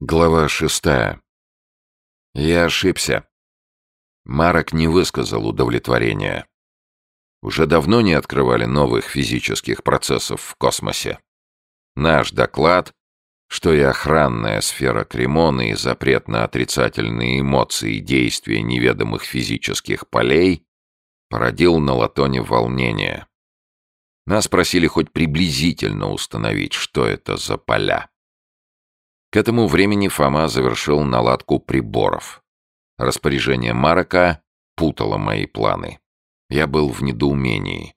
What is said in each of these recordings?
Глава шестая. Я ошибся. Марок не высказал удовлетворения. Уже давно не открывали новых физических процессов в космосе. Наш доклад, что и охранная сфера Кремона и запрет на отрицательные эмоции и действия неведомых физических полей, породил на Латоне волнение. Нас просили хоть приблизительно установить, что это за поля. К этому времени Фома завершил наладку приборов. Распоряжение Марока путало мои планы. Я был в недоумении.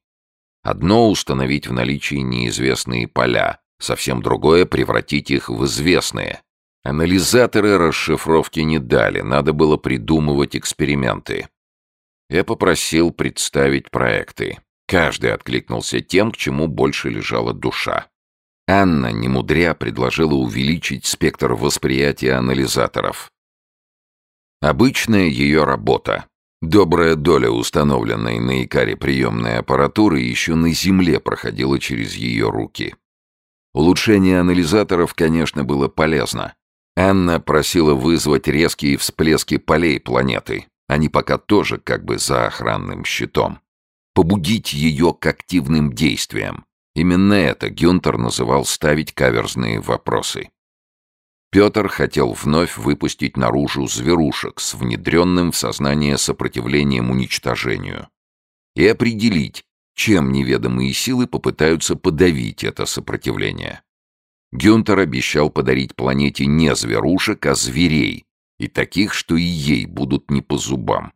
Одно — установить в наличии неизвестные поля, совсем другое — превратить их в известные. Анализаторы расшифровки не дали, надо было придумывать эксперименты. Я попросил представить проекты. Каждый откликнулся тем, к чему больше лежала душа. Анна, немудря, предложила увеличить спектр восприятия анализаторов. Обычная ее работа. Добрая доля установленной на Икаре приемной аппаратуры еще на Земле проходила через ее руки. Улучшение анализаторов, конечно, было полезно. Анна просила вызвать резкие всплески полей планеты. Они пока тоже как бы за охранным щитом. Побудить ее к активным действиям. Именно это Гюнтер называл ставить каверзные вопросы. Петр хотел вновь выпустить наружу зверушек с внедренным в сознание сопротивлением уничтожению и определить, чем неведомые силы попытаются подавить это сопротивление. Гюнтер обещал подарить планете не зверушек, а зверей, и таких, что и ей будут не по зубам.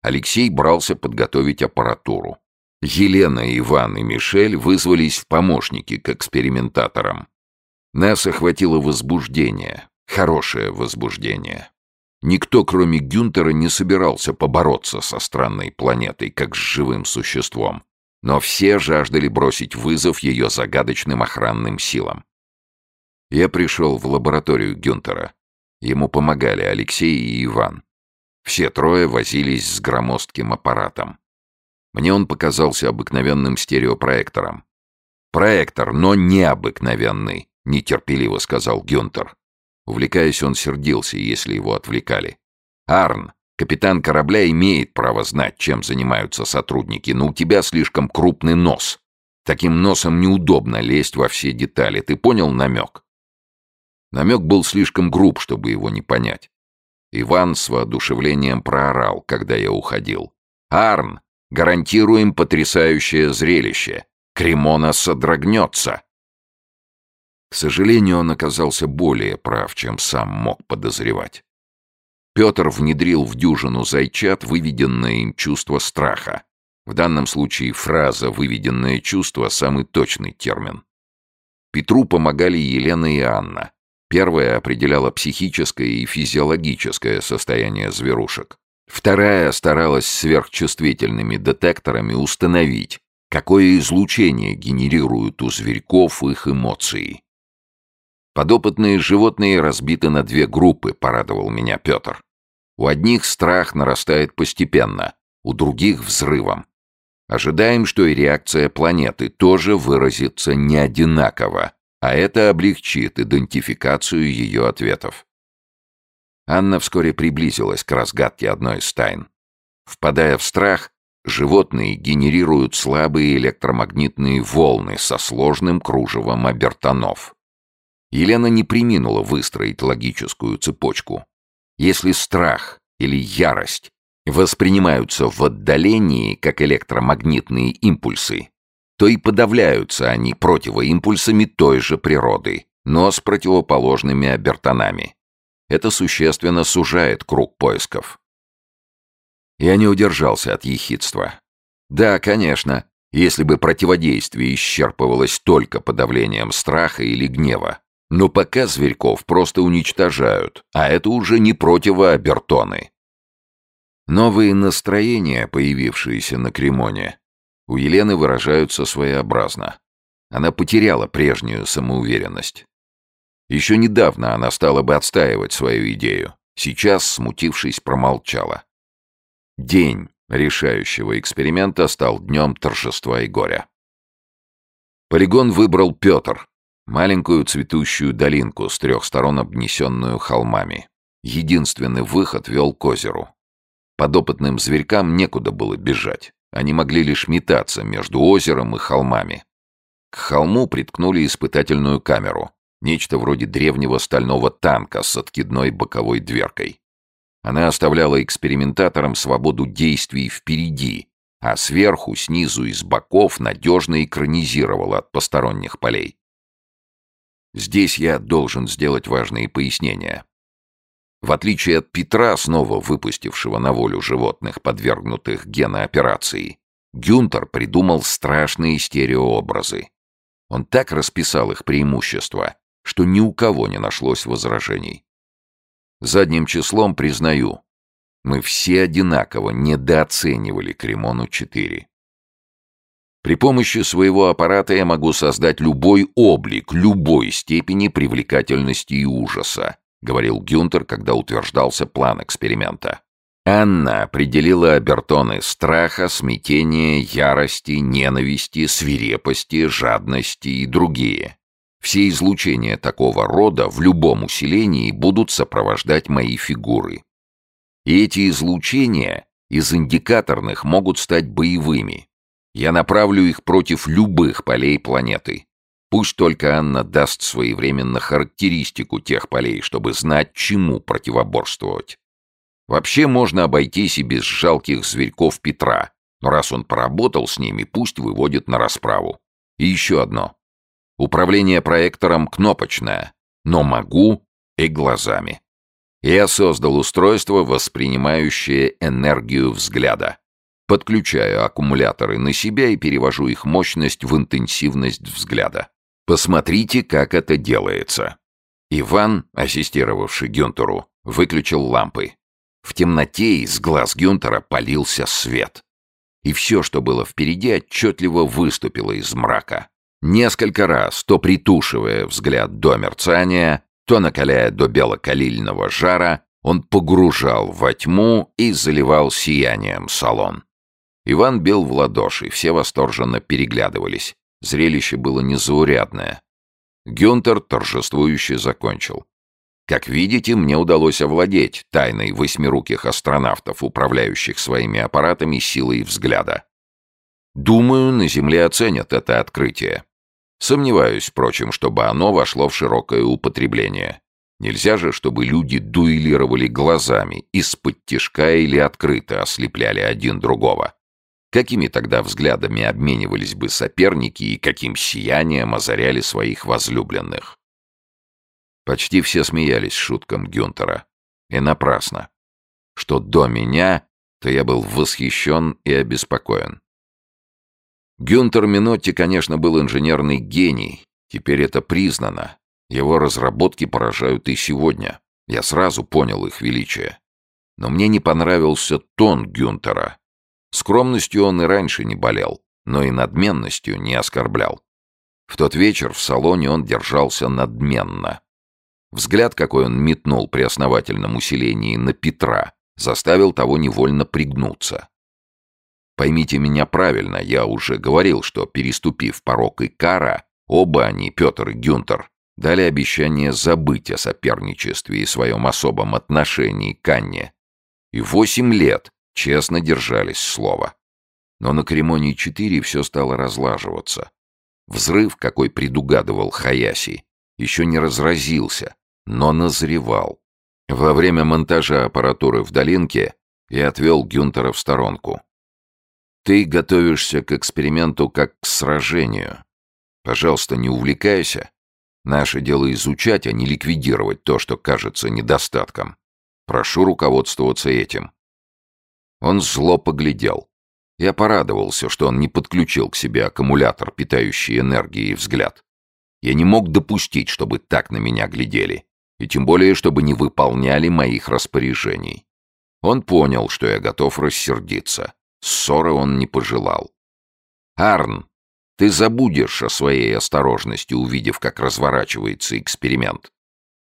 Алексей брался подготовить аппаратуру. Елена, Иван и Мишель вызвались в помощники к экспериментаторам. Нас охватило возбуждение, хорошее возбуждение. Никто, кроме Гюнтера, не собирался побороться со странной планетой, как с живым существом. Но все жаждали бросить вызов ее загадочным охранным силам. Я пришел в лабораторию Гюнтера. Ему помогали Алексей и Иван. Все трое возились с громоздким аппаратом. Мне он показался обыкновенным стереопроектором. «Проектор, но необыкновенный», — нетерпеливо сказал Гюнтер. Увлекаясь, он сердился, если его отвлекали. «Арн, капитан корабля имеет право знать, чем занимаются сотрудники, но у тебя слишком крупный нос. Таким носом неудобно лезть во все детали. Ты понял намек?» Намек был слишком груб, чтобы его не понять. Иван с воодушевлением проорал, когда я уходил. «Арн, Гарантируем потрясающее зрелище. Кремона содрогнется. К сожалению, он оказался более прав, чем сам мог подозревать. Петр внедрил в дюжину зайчат выведенное им чувство страха. В данном случае фраза «выведенное чувство» — самый точный термин. Петру помогали Елена и Анна. Первая определяла психическое и физиологическое состояние зверушек. Вторая старалась сверхчувствительными детекторами установить, какое излучение генерируют у зверьков их эмоции. Подопытные животные разбиты на две группы, порадовал меня Петр. У одних страх нарастает постепенно, у других — взрывом. Ожидаем, что и реакция планеты тоже выразится не одинаково, а это облегчит идентификацию ее ответов. Анна вскоре приблизилась к разгадке одной из тайн. Впадая в страх, животные генерируют слабые электромагнитные волны со сложным кружевом обертонов. Елена не приминула выстроить логическую цепочку. Если страх или ярость воспринимаются в отдалении как электромагнитные импульсы, то и подавляются они противоимпульсами той же природы, но с противоположными обертонами. Это существенно сужает круг поисков. Я не удержался от ехидства. Да, конечно, если бы противодействие исчерпывалось только подавлением страха или гнева. Но пока зверьков просто уничтожают, а это уже не противоабертоны. Новые настроения, появившиеся на Кремоне, у Елены выражаются своеобразно. Она потеряла прежнюю самоуверенность. Еще недавно она стала бы отстаивать свою идею. Сейчас, смутившись, промолчала. День решающего эксперимента стал днем торжества и горя. Полигон выбрал Петр. Маленькую цветущую долинку с трех сторон обнесенную холмами. Единственный выход вел к озеру. Подопытным зверькам некуда было бежать. Они могли лишь метаться между озером и холмами. К холму приткнули испытательную камеру. Нечто вроде древнего стального танка с откидной боковой дверкой. Она оставляла экспериментаторам свободу действий впереди, а сверху, снизу и с боков надежно экранизировала от посторонних полей. Здесь я должен сделать важные пояснения. В отличие от Петра, снова выпустившего на волю животных, подвергнутых генооперации, Гюнтер придумал страшные стереообразы. Он так расписал их преимущества, что ни у кого не нашлось возражений. Задним числом признаю, мы все одинаково недооценивали Кремону-4. При помощи своего аппарата я могу создать любой облик, любой степени привлекательности и ужаса, говорил Гюнтер, когда утверждался план эксперимента. Анна определила обертоны страха, смятения, ярости, ненависти, свирепости, жадности и другие. Все излучения такого рода в любом усилении будут сопровождать мои фигуры. И эти излучения из индикаторных могут стать боевыми. Я направлю их против любых полей планеты. Пусть только Анна даст своевременно характеристику тех полей, чтобы знать, чему противоборствовать. Вообще можно обойтись и без жалких зверьков Петра, но раз он поработал с ними, пусть выводит на расправу. И еще одно. Управление проектором кнопочное, но могу и глазами. Я создал устройство, воспринимающее энергию взгляда. Подключаю аккумуляторы на себя и перевожу их мощность в интенсивность взгляда. Посмотрите, как это делается. Иван, ассистировавший Гюнтеру, выключил лампы. В темноте из глаз Гюнтера полился свет. И все, что было впереди, отчетливо выступило из мрака. Несколько раз, то притушивая взгляд до мерцания, то накаляя до белокалильного жара, он погружал во тьму и заливал сиянием салон. Иван бил в ладоши, все восторженно переглядывались. Зрелище было незаурядное. Гюнтер торжествующе закончил. Как видите, мне удалось овладеть тайной восьмируких астронавтов, управляющих своими аппаратами силой взгляда. Думаю, на Земле оценят это открытие. Сомневаюсь, впрочем, чтобы оно вошло в широкое употребление. Нельзя же, чтобы люди дуэлировали глазами, из-под тишка или открыто ослепляли один другого. Какими тогда взглядами обменивались бы соперники и каким сиянием озаряли своих возлюбленных? Почти все смеялись шуткам Гюнтера. И напрасно. Что до меня, то я был восхищен и обеспокоен. Гюнтер Минотти, конечно, был инженерный гений. Теперь это признано. Его разработки поражают и сегодня. Я сразу понял их величие. Но мне не понравился тон Гюнтера. Скромностью он и раньше не болел, но и надменностью не оскорблял. В тот вечер в салоне он держался надменно. Взгляд, какой он метнул при основательном усилении на Петра, заставил того невольно пригнуться. Поймите меня правильно, я уже говорил, что, переступив порог Икара, оба они, Петр и Гюнтер, дали обещание забыть о соперничестве и своем особом отношении к Анне. И восемь лет честно держались слова. Но на Кремонии-4 все стало разлаживаться. Взрыв, какой предугадывал Хаяси, еще не разразился, но назревал. Во время монтажа аппаратуры в долинке я отвел Гюнтера в сторонку. Ты готовишься к эксперименту как к сражению. Пожалуйста, не увлекайся. Наше дело изучать, а не ликвидировать то, что кажется недостатком. Прошу руководствоваться этим. Он зло поглядел. Я порадовался, что он не подключил к себе аккумулятор, питающий энергией взгляд. Я не мог допустить, чтобы так на меня глядели, и тем более, чтобы не выполняли моих распоряжений. Он понял, что я готов рассердиться. Ссоры он не пожелал. «Арн, ты забудешь о своей осторожности, увидев, как разворачивается эксперимент.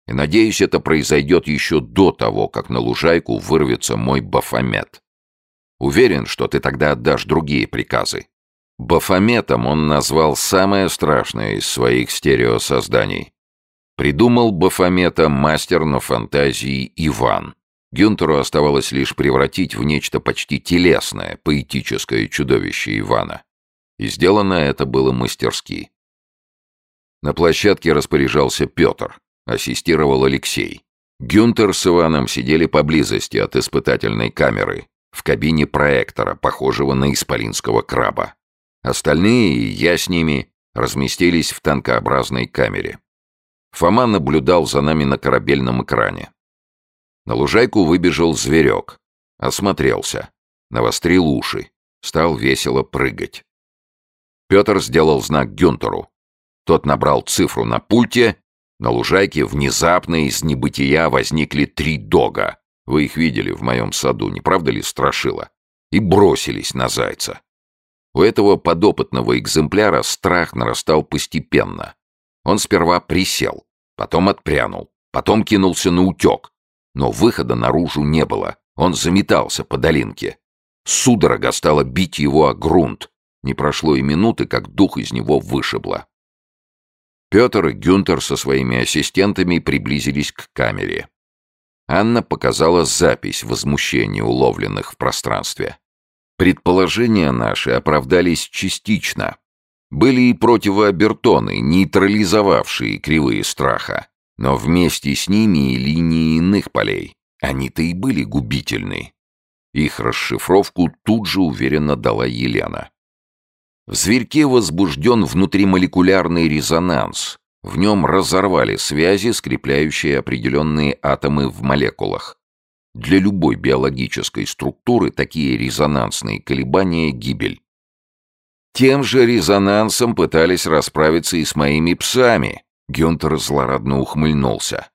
И надеюсь, это произойдет еще до того, как на лужайку вырвется мой бафомет. Уверен, что ты тогда отдашь другие приказы. Бафометом он назвал самое страшное из своих стереосозданий. Придумал Бафомета мастер на фантазии Иван. Гюнтеру оставалось лишь превратить в нечто почти телесное, поэтическое чудовище Ивана. И сделано это было мастерски. На площадке распоряжался Петр, ассистировал Алексей. Гюнтер с Иваном сидели поблизости от испытательной камеры, в кабине проектора, похожего на исполинского краба. Остальные, я с ними, разместились в танкообразной камере. Фома наблюдал за нами на корабельном экране. На лужайку выбежал зверек. Осмотрелся. Навострил уши. Стал весело прыгать. Петр сделал знак Гюнтеру. Тот набрал цифру на пульте. На лужайке внезапно из небытия возникли три дога. Вы их видели в моем саду, не правда ли страшило? И бросились на зайца. У этого подопытного экземпляра страх нарастал постепенно. Он сперва присел, потом отпрянул, потом кинулся на утек. Но выхода наружу не было, он заметался по долинке. Судорога стала бить его о грунт. Не прошло и минуты, как дух из него вышибло. Петр и Гюнтер со своими ассистентами приблизились к камере. Анна показала запись возмущений, уловленных в пространстве. Предположения наши оправдались частично. Были и противообертоны, нейтрализовавшие кривые страха. Но вместе с ними и линии иных полей. Они-то и были губительны. Их расшифровку тут же уверенно дала Елена. В зверьке возбужден внутримолекулярный резонанс. В нем разорвали связи, скрепляющие определенные атомы в молекулах. Для любой биологической структуры такие резонансные колебания – гибель. Тем же резонансом пытались расправиться и с моими псами. Гюнтер злорадно ухмыльнулся.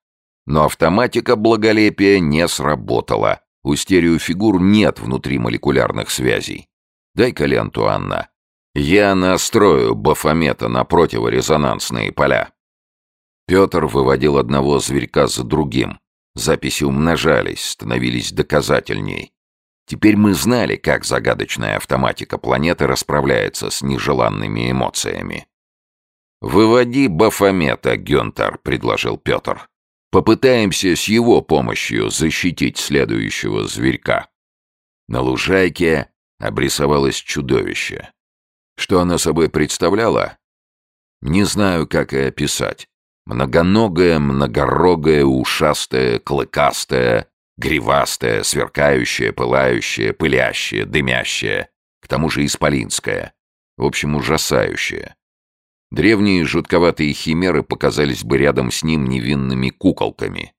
Но автоматика благолепия не сработала. У стереофигур нет внутримолекулярных связей. Дай-ка ленту, Анна. Я настрою бафомета на противорезонансные поля. Петр выводил одного зверька за другим. Записи умножались, становились доказательней. Теперь мы знали, как загадочная автоматика планеты расправляется с нежеланными эмоциями. «Выводи Бафомета, Гюнтер», — предложил Петр. «Попытаемся с его помощью защитить следующего зверька». На лужайке обрисовалось чудовище. Что оно собой представляло? Не знаю, как и описать. Многоногое, многорогое, ушастое, клыкастое, гривастое, сверкающее, пылающее, пылящее, дымящее, к тому же исполинское. В общем, ужасающее. Древние жутковатые химеры показались бы рядом с ним невинными куколками.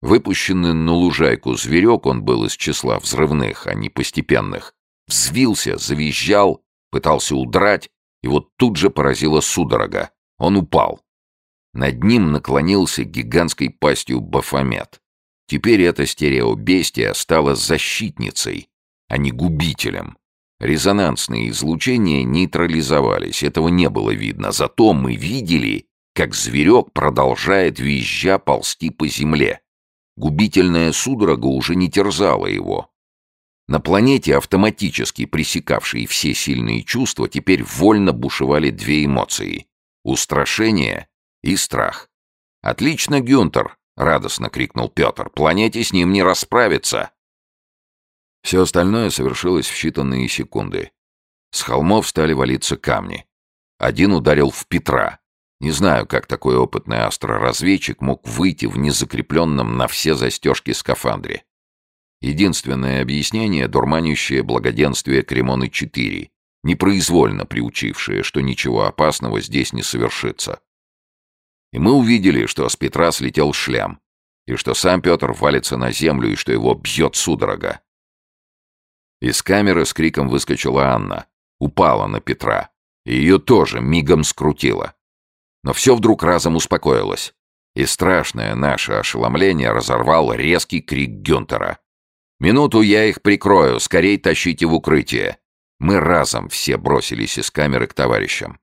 Выпущенный на лужайку зверек, он был из числа взрывных, а не постепенных, взвился, завизжал, пытался удрать, и вот тут же поразила судорога. Он упал. Над ним наклонился гигантской пастью Бафомет. Теперь эта стереобестия стала защитницей, а не губителем. Резонансные излучения нейтрализовались, этого не было видно, зато мы видели, как зверек продолжает визжа ползти по земле. Губительная судорога уже не терзала его. На планете, автоматически пресекавшей все сильные чувства, теперь вольно бушевали две эмоции — устрашение и страх. «Отлично, Гюнтер!» — радостно крикнул Петр. «Планете с ним не расправиться!» Все остальное совершилось в считанные секунды. С холмов стали валиться камни. Один ударил в Петра. Не знаю, как такой опытный астроразведчик мог выйти в незакрепленном на все застежки скафандре. Единственное объяснение — дурманящее благоденствие Кремоны-4, непроизвольно приучившее, что ничего опасного здесь не совершится. И мы увидели, что с Петра слетел шлем, и что сам Петр валится на землю, и что его бьет судорога. Из камеры с криком выскочила Анна, упала на Петра, и ее тоже мигом скрутило. Но все вдруг разом успокоилось, и страшное наше ошеломление разорвал резкий крик Гюнтера. «Минуту я их прикрою, скорей тащите в укрытие!» Мы разом все бросились из камеры к товарищам.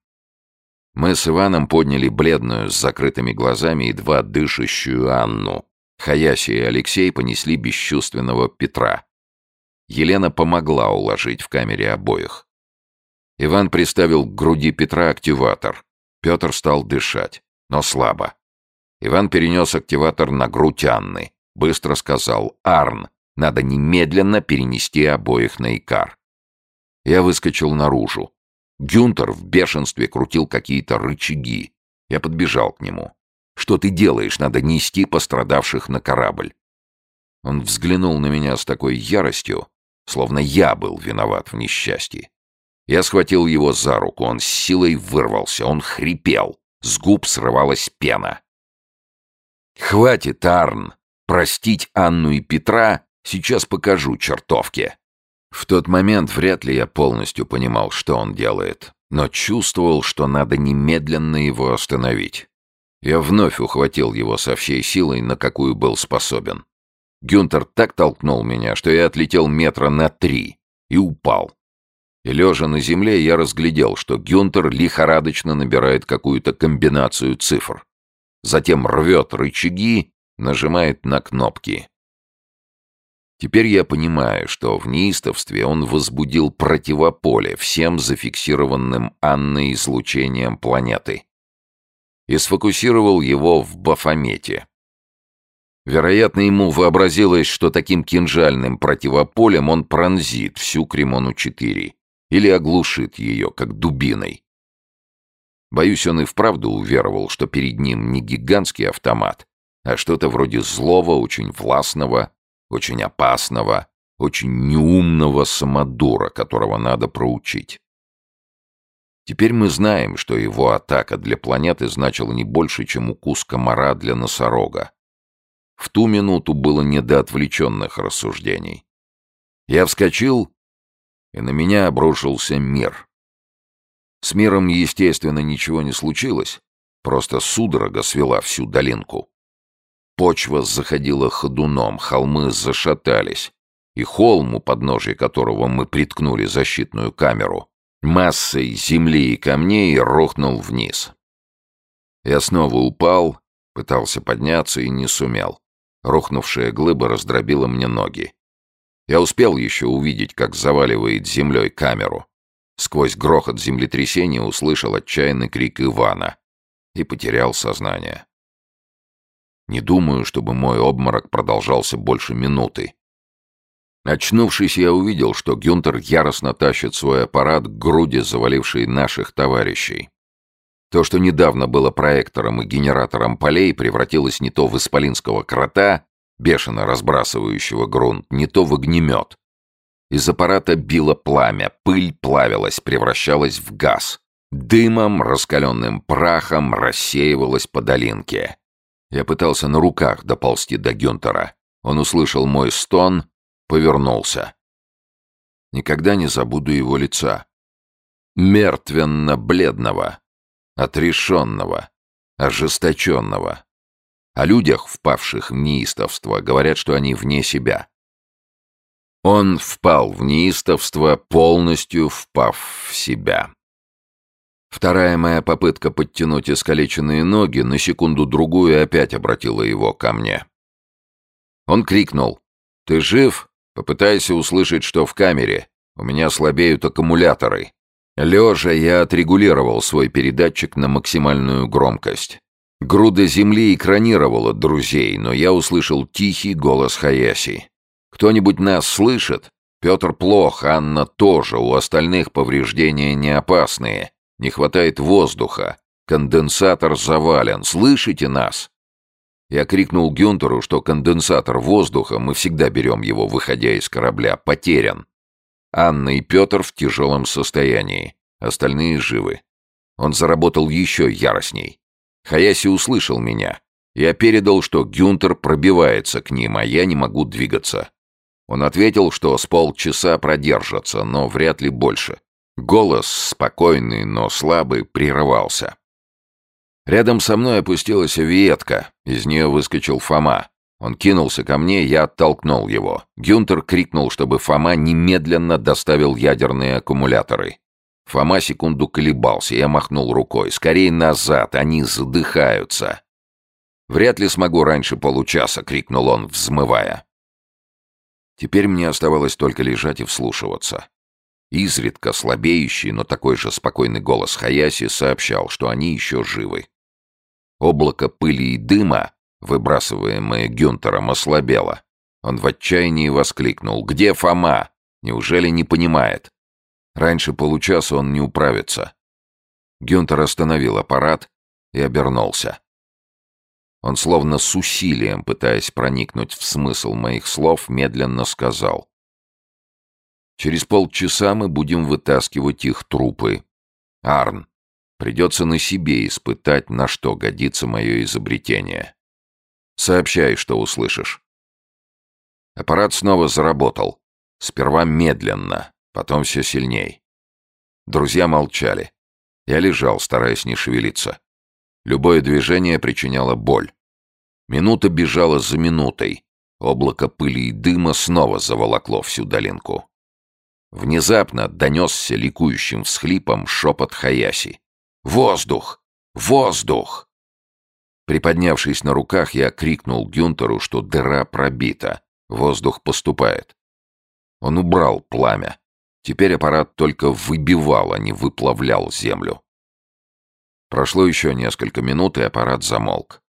Мы с Иваном подняли бледную, с закрытыми глазами, едва дышащую Анну. Хаяси и Алексей понесли бесчувственного Петра. Елена помогла уложить в камере обоих. Иван приставил к груди Петра активатор. Петр стал дышать, но слабо. Иван перенес активатор на грудь Анны. Быстро сказал «Арн, надо немедленно перенести обоих на Икар». Я выскочил наружу. Гюнтер в бешенстве крутил какие-то рычаги. Я подбежал к нему. «Что ты делаешь? Надо нести пострадавших на корабль». Он взглянул на меня с такой яростью, словно я был виноват в несчастье. Я схватил его за руку, он с силой вырвался, он хрипел, с губ срывалась пена. «Хватит, Арн! Простить Анну и Петра сейчас покажу чертовке!» В тот момент вряд ли я полностью понимал, что он делает, но чувствовал, что надо немедленно его остановить. Я вновь ухватил его со всей силой, на какую был способен. Гюнтер так толкнул меня, что я отлетел метра на три и упал. И лежа на земле, я разглядел, что Гюнтер лихорадочно набирает какую-то комбинацию цифр. Затем рвет рычаги, нажимает на кнопки. Теперь я понимаю, что в неистовстве он возбудил противополе всем зафиксированным Анной излучением планеты и сфокусировал его в Бафомете. Вероятно, ему вообразилось, что таким кинжальным противополем он пронзит всю Кремону-4 или оглушит ее, как дубиной. Боюсь, он и вправду уверовал, что перед ним не гигантский автомат, а что-то вроде злого, очень властного, очень опасного, очень неумного самодура, которого надо проучить. Теперь мы знаем, что его атака для планеты значила не больше, чем укус комара для носорога. В ту минуту было не до отвлеченных рассуждений. Я вскочил, и на меня обрушился мир. С миром, естественно, ничего не случилось, просто судорога свела всю долинку. Почва заходила ходуном, холмы зашатались, и холм, у подножия которого мы приткнули защитную камеру, массой земли и камней рухнул вниз. Я снова упал, пытался подняться и не сумел. Рухнувшая глыба раздробила мне ноги. Я успел еще увидеть, как заваливает землей камеру. Сквозь грохот землетрясения услышал отчаянный крик Ивана и потерял сознание. Не думаю, чтобы мой обморок продолжался больше минуты. Очнувшись, я увидел, что Гюнтер яростно тащит свой аппарат к груди, завалившей наших товарищей. То, что недавно было проектором и генератором полей, превратилось не то в исполинского крота, бешено разбрасывающего грунт, не то в огнемет. Из аппарата било пламя, пыль плавилась, превращалась в газ. Дымом, раскаленным прахом рассеивалась по долинке. Я пытался на руках доползти до Гюнтера. Он услышал мой стон, повернулся. Никогда не забуду его лица. Мертвенно-бледного, отрешенного, ожесточенного. О людях, впавших в неистовство, говорят, что они вне себя. Он впал в неистовство, полностью впав в себя. Вторая моя попытка подтянуть искалеченные ноги на секунду-другую опять обратила его ко мне. Он крикнул. «Ты жив? Попытайся услышать, что в камере. У меня слабеют аккумуляторы». Лежа я отрегулировал свой передатчик на максимальную громкость. Груда земли экранировала друзей, но я услышал тихий голос Хаяси. «Кто-нибудь нас слышит? Петр плох, Анна тоже, у остальных повреждения не опасные. Не хватает воздуха. Конденсатор завален. Слышите нас?» Я крикнул Гюнтеру, что конденсатор воздуха, мы всегда берем его, выходя из корабля, потерян. Анна и Петр в тяжелом состоянии. Остальные живы. Он заработал еще яростней. Хаяси услышал меня. Я передал, что Гюнтер пробивается к ним, а я не могу двигаться. Он ответил, что с полчаса продержится, но вряд ли больше. Голос, спокойный, но слабый, прерывался. Рядом со мной опустилась ветка, из нее выскочил Фома. Он кинулся ко мне, я оттолкнул его. Гюнтер крикнул, чтобы Фома немедленно доставил ядерные аккумуляторы. Фома секунду колебался, я махнул рукой. «Скорей назад, они задыхаются!» «Вряд ли смогу раньше получаса!» — крикнул он, взмывая. Теперь мне оставалось только лежать и вслушиваться. Изредка слабеющий, но такой же спокойный голос Хаяси сообщал, что они еще живы. Облако пыли и дыма, выбрасываемое Гюнтером, ослабело. Он в отчаянии воскликнул. «Где Фома? Неужели не понимает?» Раньше получаса он не управится. Гюнтер остановил аппарат и обернулся. Он словно с усилием, пытаясь проникнуть в смысл моих слов, медленно сказал. «Через полчаса мы будем вытаскивать их трупы. Арн, придется на себе испытать, на что годится мое изобретение. Сообщай, что услышишь». Аппарат снова заработал. Сперва медленно, потом все сильней. Друзья молчали. Я лежал, стараясь не шевелиться. Любое движение причиняло боль. Минута бежала за минутой. Облако пыли и дыма снова заволокло всю долинку. Внезапно донесся ликующим всхлипом шепот Хаяси. «Воздух! Воздух!» Приподнявшись на руках, я крикнул Гюнтеру, что дыра пробита, воздух поступает. Он убрал пламя. Теперь аппарат только выбивал, а не выплавлял землю. Прошло еще несколько минут, и аппарат замолк.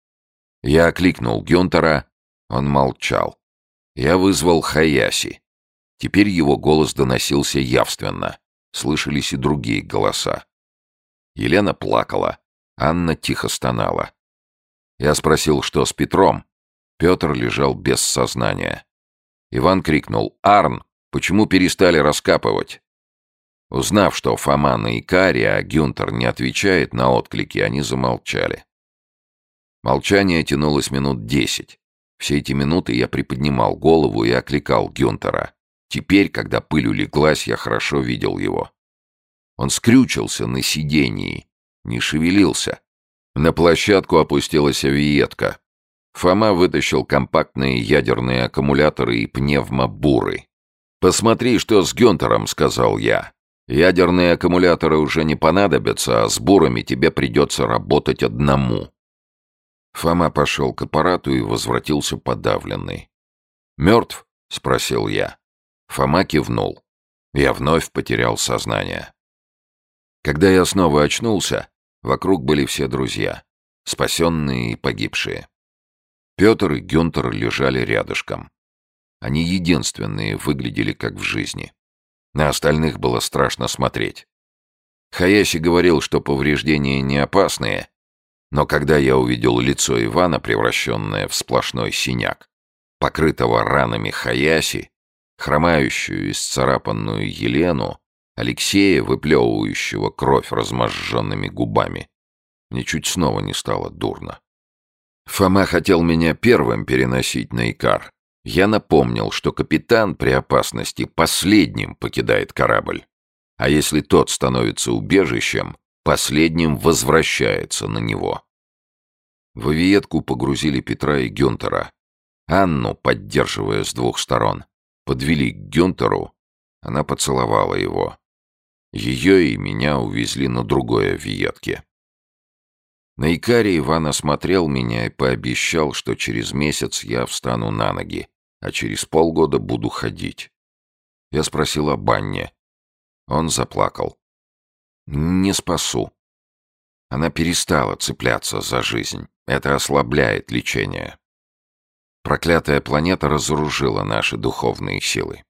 Я окликнул Гюнтера, он молчал. Я вызвал Хаяси. Теперь его голос доносился явственно. Слышались и другие голоса. Елена плакала, Анна тихо стонала. Я спросил, что с Петром. Петр лежал без сознания. Иван крикнул «Арн!» Почему перестали раскапывать? Узнав, что Фома на Икаре, а Гюнтер не отвечает на отклики, они замолчали. Молчание тянулось минут десять. Все эти минуты я приподнимал голову и окликал Гюнтера. Теперь, когда пыль улеглась, я хорошо видел его. Он скрючился на сидении, не шевелился. На площадку опустилась авиетка. Фома вытащил компактные ядерные аккумуляторы и пневмобуры. «Посмотри, что с Гюнтером», — сказал я. «Ядерные аккумуляторы уже не понадобятся, а с бурами тебе придется работать одному». Фома пошел к аппарату и возвратился подавленный. «Мертв?» — спросил я. Фома кивнул. Я вновь потерял сознание. Когда я снова очнулся, вокруг были все друзья, спасенные и погибшие. Петр и Гюнтер лежали рядышком. Они единственные выглядели как в жизни. На остальных было страшно смотреть. Хаяси говорил, что повреждения не опасные, но когда я увидел лицо Ивана, превращенное в сплошной синяк, покрытого ранами Хаяси, хромающую и сцарапанную Елену, Алексея, выплевывающего кровь разможженными губами, мне чуть снова не стало дурно. Фома хотел меня первым переносить на Икар, я напомнил, что капитан при опасности последним покидает корабль, а если тот становится убежищем, последним возвращается на него. В авиетку погрузили Петра и Гюнтера. Анну, поддерживая с двух сторон, подвели к Гюнтеру, она поцеловала его. Ее и меня увезли на другой авиетке. На Икаре Иван осмотрел меня и пообещал, что через месяц я встану на ноги а через полгода буду ходить. Я спросил о банне. Он заплакал. Не спасу. Она перестала цепляться за жизнь. Это ослабляет лечение. Проклятая планета разоружила наши духовные силы.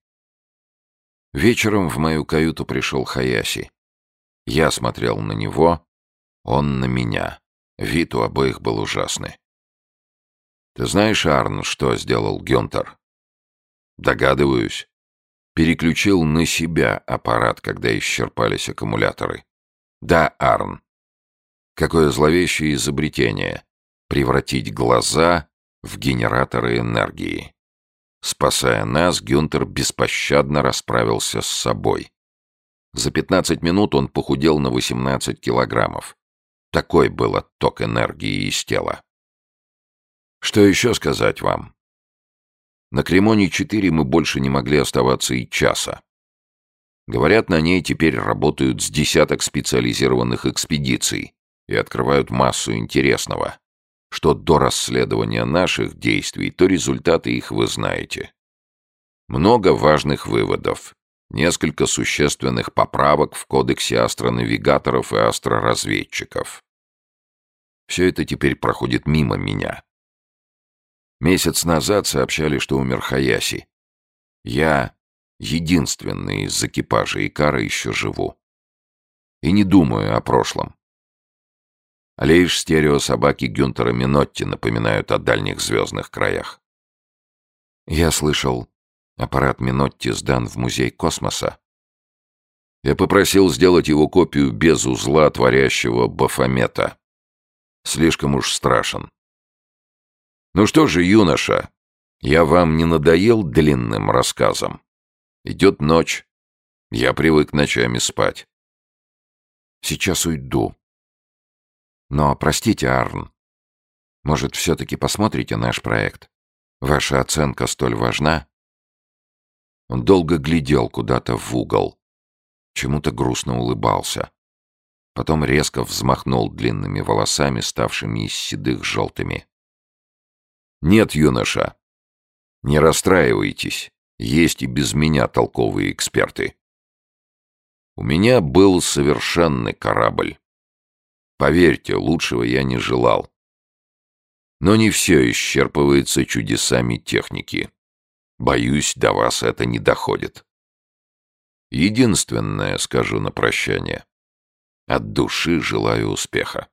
Вечером в мою каюту пришел Хаяси. Я смотрел на него, он на меня. Вид у обоих был ужасный. «Ты знаешь, Арн, что сделал Гюнтер?» Догадываюсь. Переключил на себя аппарат, когда исчерпались аккумуляторы. Да, Арн. Какое зловещее изобретение. Превратить глаза в генераторы энергии. Спасая нас, Гюнтер беспощадно расправился с собой. За 15 минут он похудел на 18 килограммов. Такой был отток энергии из тела. Что еще сказать вам? На Кремоне-4 мы больше не могли оставаться и часа. Говорят, на ней теперь работают с десяток специализированных экспедиций и открывают массу интересного. Что до расследования наших действий, то результаты их вы знаете. Много важных выводов. несколько существенных поправок в кодексе астронавигаторов и астроразведчиков. Все это теперь проходит мимо меня. Месяц назад сообщали, что умер Хаяси. Я единственный из экипажа Икара еще живу. И не думаю о прошлом. Лишь стереособаки Гюнтера Минотти напоминают о дальних звездных краях. Я слышал, аппарат Минотти сдан в музей космоса. Я попросил сделать его копию без узла творящего Бафомета. Слишком уж страшен. Ну что же, юноша, я вам не надоел длинным рассказом? Идет ночь. Я привык ночами спать. Сейчас уйду. Но, простите, Арн, может, все-таки посмотрите наш проект? Ваша оценка столь важна? Он долго глядел куда-то в угол. Чему-то грустно улыбался. Потом резко взмахнул длинными волосами, ставшими из седых желтыми. «Нет, юноша, не расстраивайтесь. Есть и без меня толковые эксперты. У меня был совершенный корабль. Поверьте, лучшего я не желал. Но не все исчерпывается чудесами техники. Боюсь, до вас это не доходит. Единственное, скажу на прощание. От души желаю успеха.